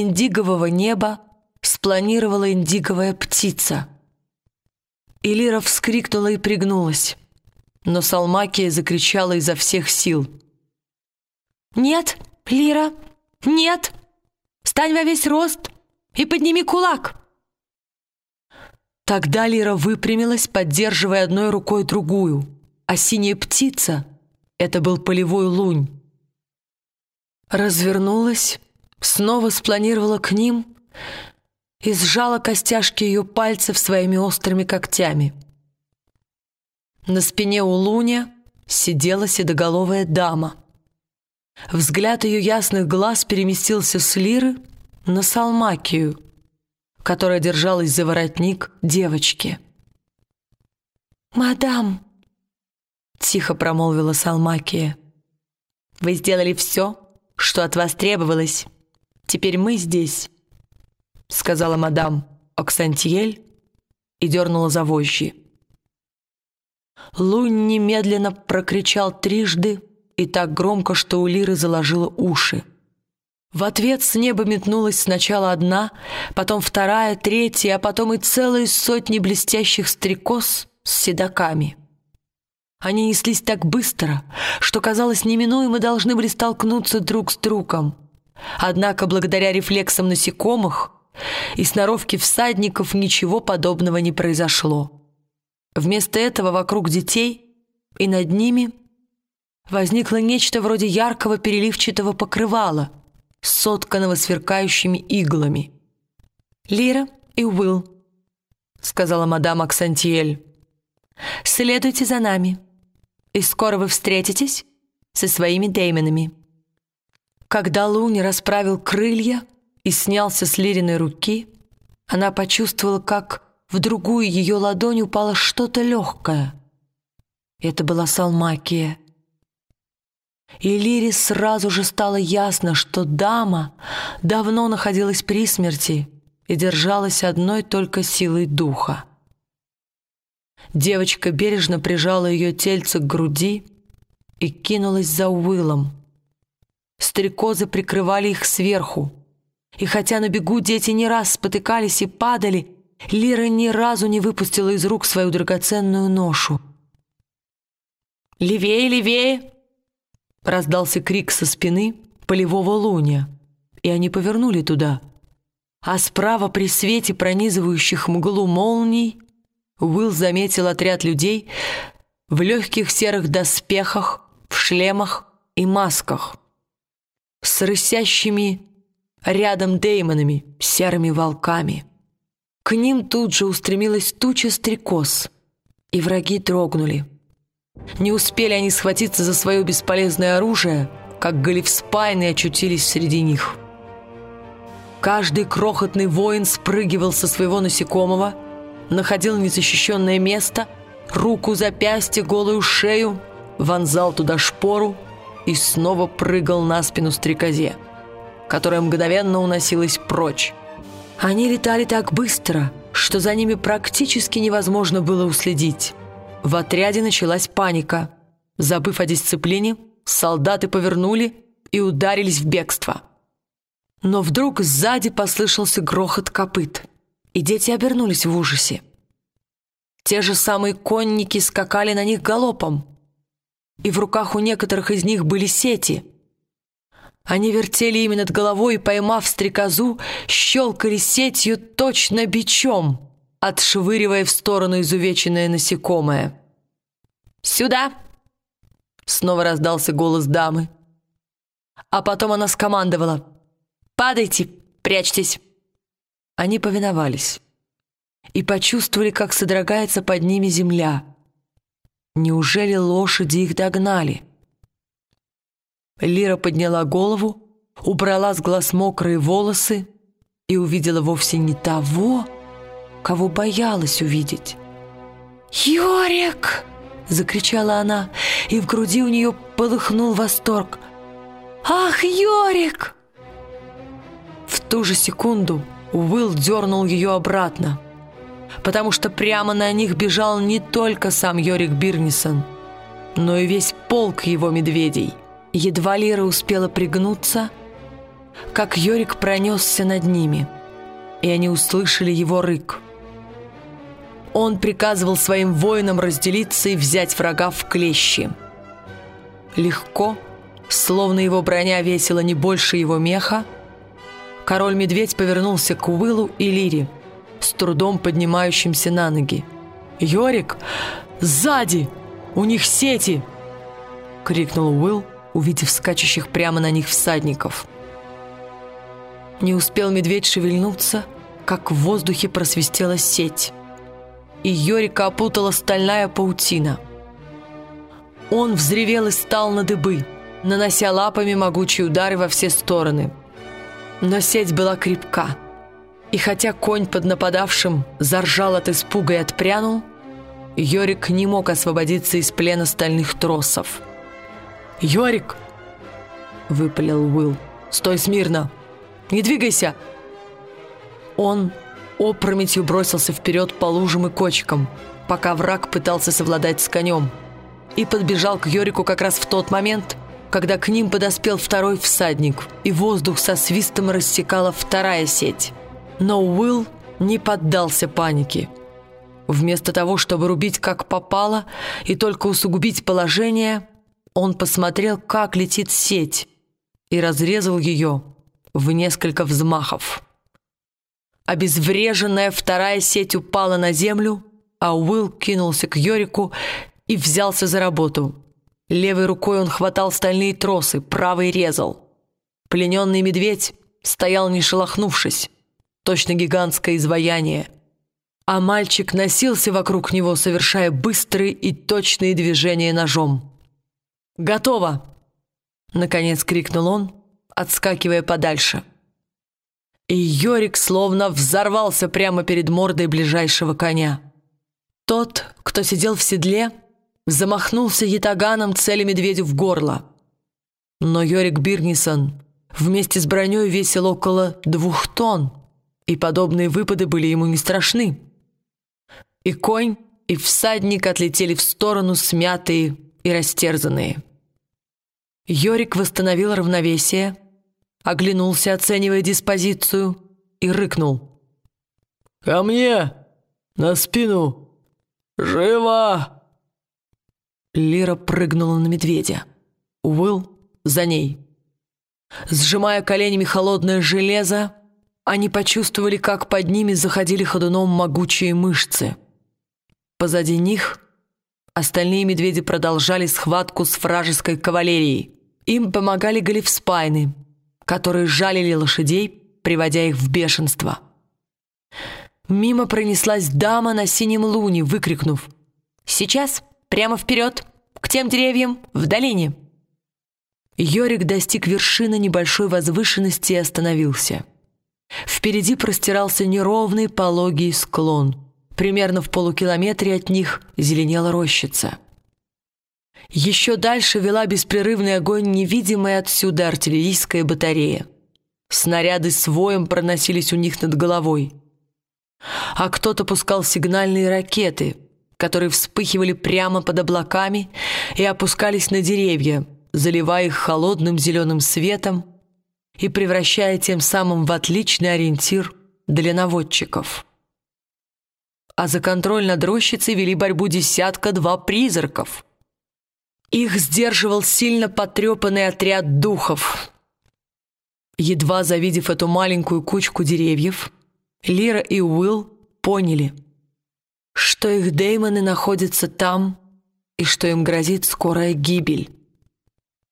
индигового неба спланировала индиговая птица. И Лира вскрикнула и пригнулась, но Салмакия закричала изо всех сил. «Нет, Лира, нет! Встань во весь рост и подними кулак!» Тогда Лира выпрямилась, поддерживая одной рукой другую, а синяя птица — это был полевой лунь. Развернулась, снова спланировала к ним и сжала костяшки ее пальцев своими острыми когтями. На спине у луня сидела седоголовая дама. Взгляд ее ясных глаз переместился с Лиры на Салмакию — которая держалась за воротник девочки. «Мадам!» — тихо промолвила Салмакия. «Вы сделали все, что от вас требовалось. Теперь мы здесь», — сказала мадам Оксантиель и дернула за вожжи. Лунь немедленно прокричал трижды и так громко, что у Лиры заложило уши. В ответ с неба метнулась сначала одна, потом вторая, третья, а потом и целые сотни блестящих стрекоз с седаками. Они неслись так быстро, что, казалось, неминуемо должны были столкнуться друг с другом. Однако, благодаря рефлексам насекомых и сноровке всадников ничего подобного не произошло. Вместо этого вокруг детей и над ними возникло нечто вроде яркого переливчатого покрывала — сотканного сверкающими иглами. «Лира и Уилл», — сказала мадам Аксантиэль, — «следуйте за нами, и скоро вы встретитесь со своими деймонами». Когда Луни расправил крылья и снялся с Лириной руки, она почувствовала, как в другую ее ладонь упало что-то легкое. Это была Салмакия — и Лире сразу же стало ясно, что дама давно находилась при смерти и держалась одной только силой духа. Девочка бережно прижала ее тельце к груди и кинулась за Уиллом. Стрекозы прикрывали их сверху, и хотя на бегу дети не раз спотыкались и падали, Лира ни разу не выпустила из рук свою драгоценную ношу. «Левее, левее!» Раздался крик со спины полевого луня, и они повернули туда. А справа при свете пронизывающих мглу молний Уилл заметил отряд людей в легких серых доспехах, в шлемах и масках, с рысящими рядом деймонами, серыми волками. К ним тут же устремилась туча стрекоз, и враги дрогнули. Не успели они схватиться за свое бесполезное оружие, как галифспайны очутились среди них. Каждый крохотный воин спрыгивал со своего насекомого, находил незащищенное место, руку, запястье, голую шею, вонзал туда шпору и снова прыгал на спину стрекозе, которая мгновенно уносилась прочь. Они летали так быстро, что за ними практически невозможно было уследить. В отряде началась паника. Забыв о дисциплине, солдаты повернули и ударились в бегство. Но вдруг сзади послышался грохот копыт, и дети обернулись в ужасе. Те же самые конники скакали на них галопом, и в руках у некоторых из них были сети. Они вертели ими над головой и, поймав стрекозу, щелкали сетью точно бичом — отшвыривая в сторону изувеченное насекомое. «Сюда!» — снова раздался голос дамы. А потом она скомандовала. «Падайте, прячьтесь!» Они повиновались и почувствовали, как содрогается под ними земля. Неужели лошади их догнали? Лира подняла голову, убрала с глаз мокрые волосы и увидела вовсе не того, кого боялась увидеть. «Йорик!» — закричала она, и в груди у нее полыхнул восторг. «Ах, Йорик!» В ту же секунду Уилл дернул ее обратно, потому что прямо на них бежал не только сам Йорик Бирнисон, но и весь полк его медведей. Едва Лира успела пригнуться, как Йорик пронесся над ними, и они услышали его рык. Он приказывал своим воинам разделиться и взять врага в клещи. Легко, словно его броня весила не больше его меха, король-медведь повернулся к Уиллу и Лире, с трудом поднимающимся на ноги. «Йорик, сзади! У них сети!» — крикнул Уилл, увидев скачущих прямо на них всадников. Не успел медведь шевельнуться, как в воздухе просвистела сеть, и Йорика опутала стальная паутина. Он взревел и стал на дыбы, нанося лапами могучие удары во все стороны. Но сеть была крепка, и хотя конь под нападавшим заржал от испуга и отпрянул, Йорик не мог освободиться из плена стальных тросов. «Йорик!» — выпалил Уилл. «Стой смирно! Не двигайся!» Он опрометью бросился вперед по лужам и кочкам, пока враг пытался совладать с конем, и подбежал к Йорику как раз в тот момент, когда к ним подоспел второй всадник, и воздух со свистом рассекала вторая сеть. Но Уилл не поддался панике. Вместо того, чтобы рубить как попало и только усугубить положение, он посмотрел, как летит сеть, и разрезал ее в несколько взмахов. Обезвреженная вторая сеть упала на землю, а Уилл кинулся к Йорику и взялся за работу. Левой рукой он хватал стальные тросы, правой резал. Плененный медведь стоял не шелохнувшись точно гигантское изваяние. А мальчик носился вокруг него, совершая быстрые и точные движения ножом. «Готово!» — наконец крикнул он, отскакивая подальше. И Йорик словно взорвался прямо перед мордой ближайшего коня. Тот, кто сидел в седле, замахнулся ятаганом цели медведю в горло. Но Йорик Бирнисон вместе с броней весил около двух тонн, и подобные выпады были ему не страшны. И конь, и всадник отлетели в сторону смятые и растерзанные. Йорик восстановил равновесие, оглянулся, оценивая диспозицию, и рыкнул. «Ко мне! На спину! Живо!» Лира прыгнула на медведя. Уилл за ней. Сжимая коленями холодное железо, они почувствовали, как под ними заходили ходуном могучие мышцы. Позади них остальные медведи продолжали схватку с вражеской кавалерией. Им помогали галифспайны, которые жалили лошадей, приводя их в бешенство. Мимо пронеслась дама на синем луне, выкрикнув «Сейчас, прямо вперед, к тем деревьям, в долине!» Йорик достиг вершины небольшой возвышенности и остановился – Впереди простирался неровный пологий склон. Примерно в полукилометре от них зеленела рощица. Еще дальше вела беспрерывный огонь невидимая отсюда артиллерийская батарея. Снаряды с воем проносились у них над головой. А кто-то пускал сигнальные ракеты, которые вспыхивали прямо под облаками и опускались на деревья, заливая их холодным зеленым светом и превращая тем самым в отличный ориентир для наводчиков. А за контроль над рощицей вели борьбу десятка-два призраков. Их сдерживал сильно потрепанный отряд духов. Едва завидев эту маленькую кучку деревьев, Лира и Уилл поняли, что их деймоны находятся там и что им грозит скорая гибель.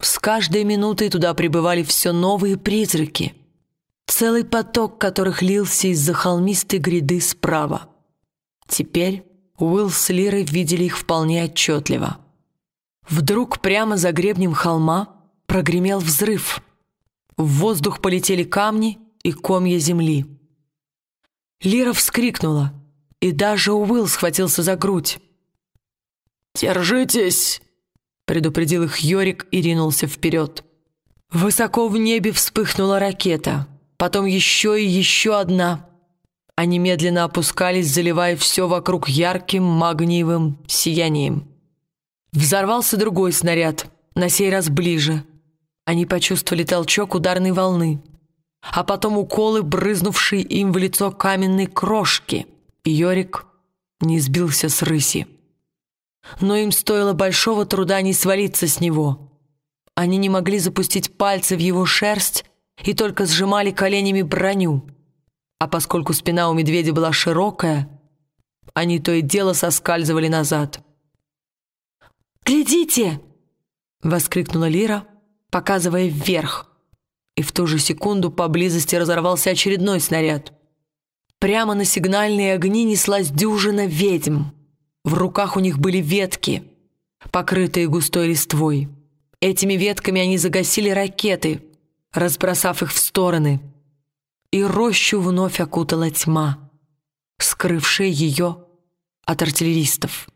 С каждой минутой туда прибывали все новые призраки, целый поток которых лился из-за холмистой гряды справа. Теперь Уилл с Лирой видели их вполне отчетливо. Вдруг прямо за гребнем холма прогремел взрыв. В воздух полетели камни и комья земли. Лира вскрикнула, и даже Уилл схватился за грудь. «Держитесь!» Предупредил их Йорик и ринулся вперед. Высоко в небе вспыхнула ракета, потом еще и еще одна. Они медленно опускались, заливая все вокруг ярким магниевым сиянием. Взорвался другой снаряд, на сей раз ближе. Они почувствовали толчок ударной волны. а потом уколы, брызнувшие им в лицо каменной крошки. Йорик не сбился с рыси. Но им стоило большого труда не свалиться с него. Они не могли запустить пальцы в его шерсть и только сжимали коленями броню. А поскольку спина у медведя была широкая, они то и дело соскальзывали назад. «Глядите!» — воскликнула Лира, показывая вверх. И в ту же секунду поблизости разорвался очередной снаряд. Прямо на сигнальные огни неслась дюжина ведьм. В руках у них были ветки, покрытые густой листвой. Этими ветками они загасили ракеты, разбросав их в стороны. И рощу вновь окутала тьма, скрывшая ее от артиллеристов.